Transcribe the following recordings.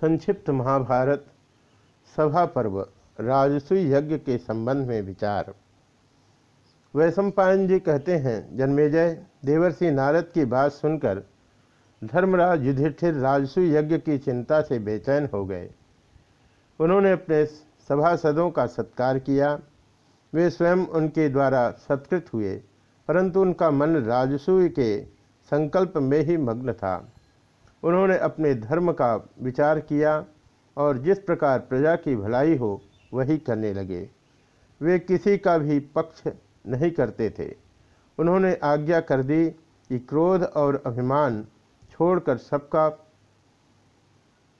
संक्षिप्त महाभारत, सभा पर्व राजसूय यज्ञ के संबंध में विचार। वैशंपायन जी कहते हैं, जन्मेजय, देवर्षि नारद की बात सुनकर धर्मराज युधिष्ठिर राजसूय यज्ञ की चिंता से बेचैन हो गए। उन्होंने अपने सभासदों का सत्कार किया। वे स्वयं उनके द्वारा सत्कृत हुए, परंतु उनका मन राजसूय के संकल्प में ही मग्न था। उन्होंने अपने धर्म का विचार किया और जिस प्रकार प्रजा की भलाई हो, वही करने लगे। वे किसी का भी पक्ष नहीं करते थे। उन्होंने आज्ञा कर दी कि क्रोध और अभिमान छोड़कर सबका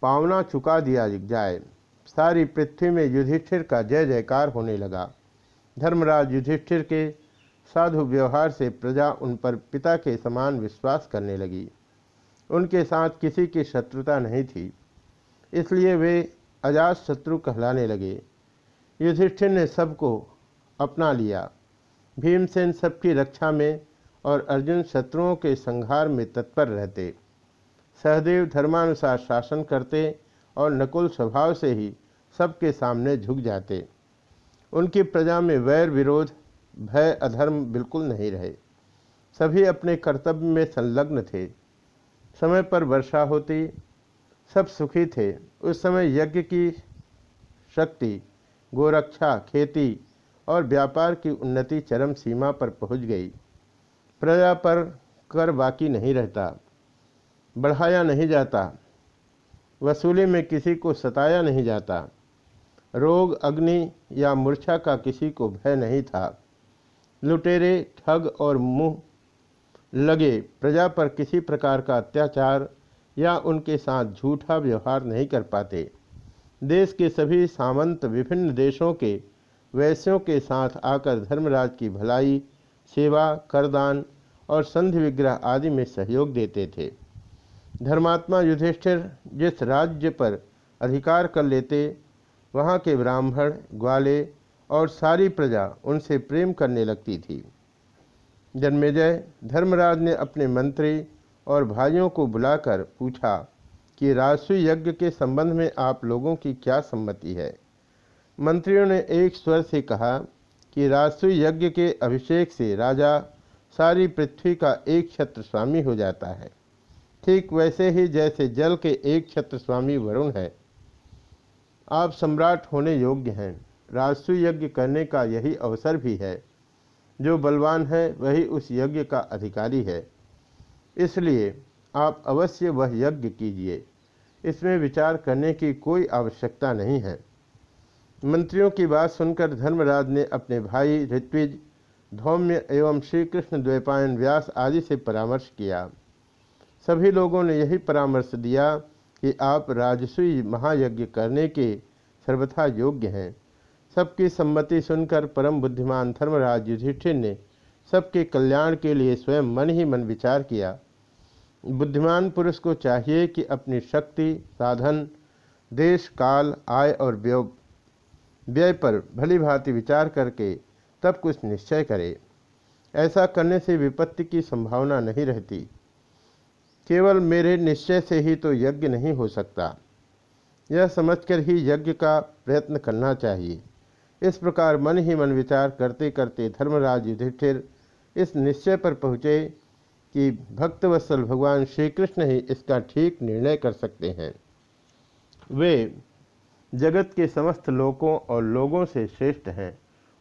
पावना चुका दिया जाए। सारी पृथ्वी में युधिष्ठिर का जय जयकार होने लगा। धर्मराज युधिष्ठिर के साधु व्यवहार से प्रजा उन पर पिता के समान विश्वास करने लगी। उनके साथ किसी की शत्रुता नहीं थी। इसलिए वे अजात शत्रु कहलाने लगे। युधिष्ठिर ने सबको अपना लिया। भीमसेन सबकी रक्षा में और अर्जुन शत्रुओं के संहार में तत्पर रहते। सहदेव धर्मानुसार शासन करते और नकुल स्वभाव से ही सबके सामने झुक जाते। उनकी प्रजा में वैर विरोध, भय, अधर्म बिल्कुल नहीं रहे। सभी अपने कर्तव्य में संलग्न थे। समय पर वर्षा होती, सब सुखी थे। उस समय यज्ञ की शक्ति, गोरक्षा, खेती और व्यापार की उन्नति चरम सीमा पर पहुँच गई। प्रजा पर कर बाकी नहीं रहता, बढ़ाया नहीं जाता, वसूली में किसी को सताया नहीं जाता। रोग, अग्नि या मूर्छा का किसी को भय नहीं था। लुटेरे, ठग और मुँह लगे। प्रजा पर किसी प्रकार का अत्याचार या उनके साथ झूठा व्यवहार नहीं कर पाते। देश के सभी सामंत विभिन्न देशों के वैश्यों के साथ आकर धर्मराज की भलाई, सेवा, करदान और संधि विग्रह आदि में सहयोग देते थे। धर्मात्मा युधिष्ठिर जिस राज्य पर अधिकार कर लेते, वहाँ के ब्राह्मण, ग्वाले और सारी प्रजा उनसे प्रेम करने लगती थी। जन्मेजय धर्मराज ने अपने मंत्री और भाइयों को बुलाकर पूछा कि राजस्व यज्ञ के संबंध में आप लोगों की क्या सम्मति है? मंत्रियों ने एक स्वर से कहा कि राजस्व यज्ञ के अभिषेक से राजा सारी पृथ्वी का एक छत्र स्वामी हो जाता है। ठीक वैसे ही जैसे जल के एक छत्र स्वामी वरुण है। आप सम्राट होने योग्य हैं। राजस्व यज्ञ करने का यही अवसर भी है। जो बलवान है, वही उस यज्ञ का अधिकारी है। इसलिए आप अवश्य वह यज्ञ कीजिए। इसमें विचार करने की कोई आवश्यकता नहीं है। मंत्रियों की बात सुनकर धर्मराज ने अपने भाई ऋत्विज, धौम्य एवं श्री कृष्ण द्वैपायन व्यास आदि से परामर्श किया। सभी लोगों ने यही परामर्श दिया कि आप राजसूय महायज्ञ करने के सर्वथा योग्य हैं। सबकी सम्मति सुनकर परम बुद्धिमान धर्मराज युधिष्ठिर ने सबके कल्याण के लिए स्वयं मन ही मन विचार किया। बुद्धिमान पुरुष को चाहिए कि अपनी शक्ति, साधन, देश, काल, आय और व्यय व्यय पर भली भांति विचार करके तब कुछ निश्चय करे। ऐसा करने से विपत्ति की संभावना नहीं रहती। केवल मेरे निश्चय से ही तो यज्ञ नहीं हो सकता। यह समझकर ही यज्ञ का प्रयत्न करना चाहिए। इस प्रकार मन ही मन विचार करते करते धर्मराज युधिष्ठिर इस निश्चय पर पहुँचे कि भक्तवत्सल भगवान श्री कृष्ण ही इसका ठीक निर्णय कर सकते हैं। वे जगत के समस्त लोकों और लोगों से श्रेष्ठ हैं।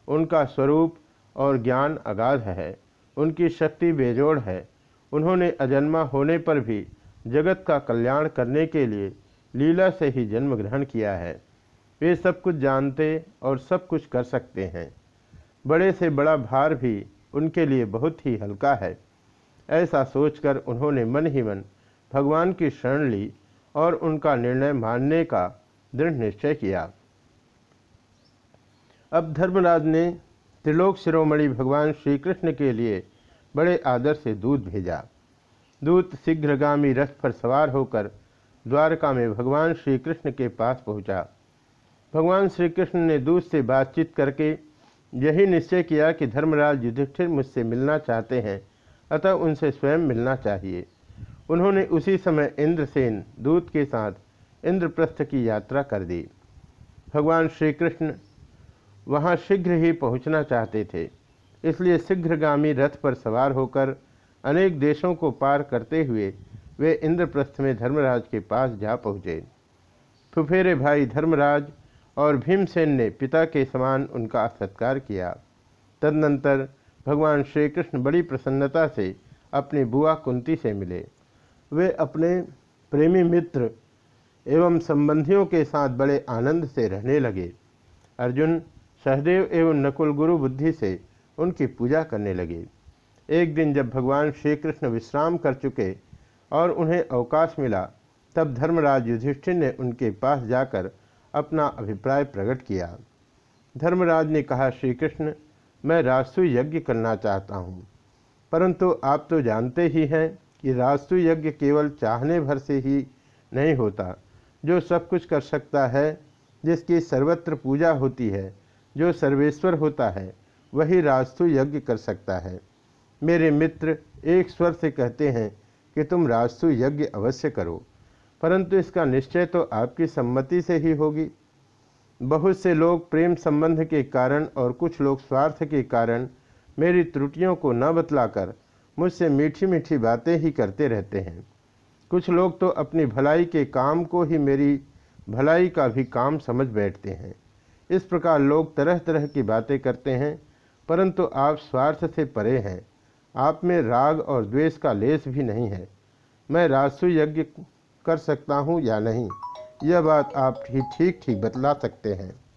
उनका स्वरूप और ज्ञान अगाध है। उनकी शक्ति बेजोड़ है। उन्होंने अजन्मा होने पर भी जगत का कल्याण करने के लिए लीला से ही जन्म ग्रहण किया है। वे सब कुछ जानते और सब कुछ कर सकते हैं। बड़े से बड़ा भार भी उनके लिए बहुत ही हल्का है। ऐसा सोचकर उन्होंने मन ही मन भगवान की शरण ली और उनका निर्णय मानने का दृढ़ निश्चय किया। अब धर्मराज ने त्रिलोक शिरोमणि भगवान श्री कृष्ण के लिए बड़े आदर से दूध भेजा। दूत शीघ्रगामी रथ पर सवार होकर द्वारका में भगवान श्री कृष्ण के पास पहुँचा। भगवान श्री कृष्ण ने दूत से बातचीत करके यही निश्चय किया कि धर्मराज युधिष्ठिर मुझसे मिलना चाहते हैं, अतः उनसे स्वयं मिलना चाहिए। उन्होंने उसी समय इंद्रसेन दूत के साथ इंद्रप्रस्थ की यात्रा कर दी। भगवान श्री कृष्ण वहाँ शीघ्र ही पहुँचना चाहते थे, इसलिए शीघ्रगामी रथ पर सवार होकर अनेक देशों को पार करते हुए वे इंद्रप्रस्थ में धर्मराज के पास जा पहुँचे। फुफेरे भाई धर्मराज और भीमसेन ने पिता के समान उनका सत्कार किया। तदनंतर भगवान श्री कृष्ण बड़ी प्रसन्नता से अपनी बुआ कुंती से मिले। वे अपने प्रेमी मित्र एवं संबंधियों के साथ बड़े आनंद से रहने लगे। अर्जुन सहदेव एवं नकुल गुरु बुद्धि से उनकी पूजा करने लगे। एक दिन जब भगवान श्री कृष्ण विश्राम कर चुके और उन्हें अवकाश मिला, तब धर्मराज युधिष्ठिर ने उनके पास जाकर अपना अभिप्राय प्रकट किया। धर्मराज ने कहा श्री कृष्ण मैं राजसु यज्ञ करना चाहता हूँ। परंतु आप तो जानते ही हैं कि राजसु यज्ञ केवल चाहने भर से ही नहीं होता। जो सब कुछ कर सकता है, जिसकी सर्वत्र पूजा होती है, जो सर्वेश्वर होता है, वही राजसु यज्ञ कर सकता है। मेरे मित्र एक स्वर से कहते हैं कि तुम राजसु यज्ञ अवश्य करो। परंतु इसका निश्चय तो आपकी सम्मति से ही होगी। बहुत से लोग प्रेम संबंध के कारण और कुछ लोग स्वार्थ के कारण मेरी त्रुटियों को न बतलाकर मुझसे मीठी मीठी बातें ही करते रहते हैं। कुछ लोग तो अपनी भलाई के काम को ही मेरी भलाई का भी काम समझ बैठते हैं। इस प्रकार लोग तरह तरह की बातें करते हैं, परंतु आप स्वार्थ से परे हैं। आप में राग और द्वेष का लेस भी नहीं है। मैं राजसु यज्ञ कर सकता हूँ या नहीं? यह बात आप ठीक ठीक बतला सकते हैं।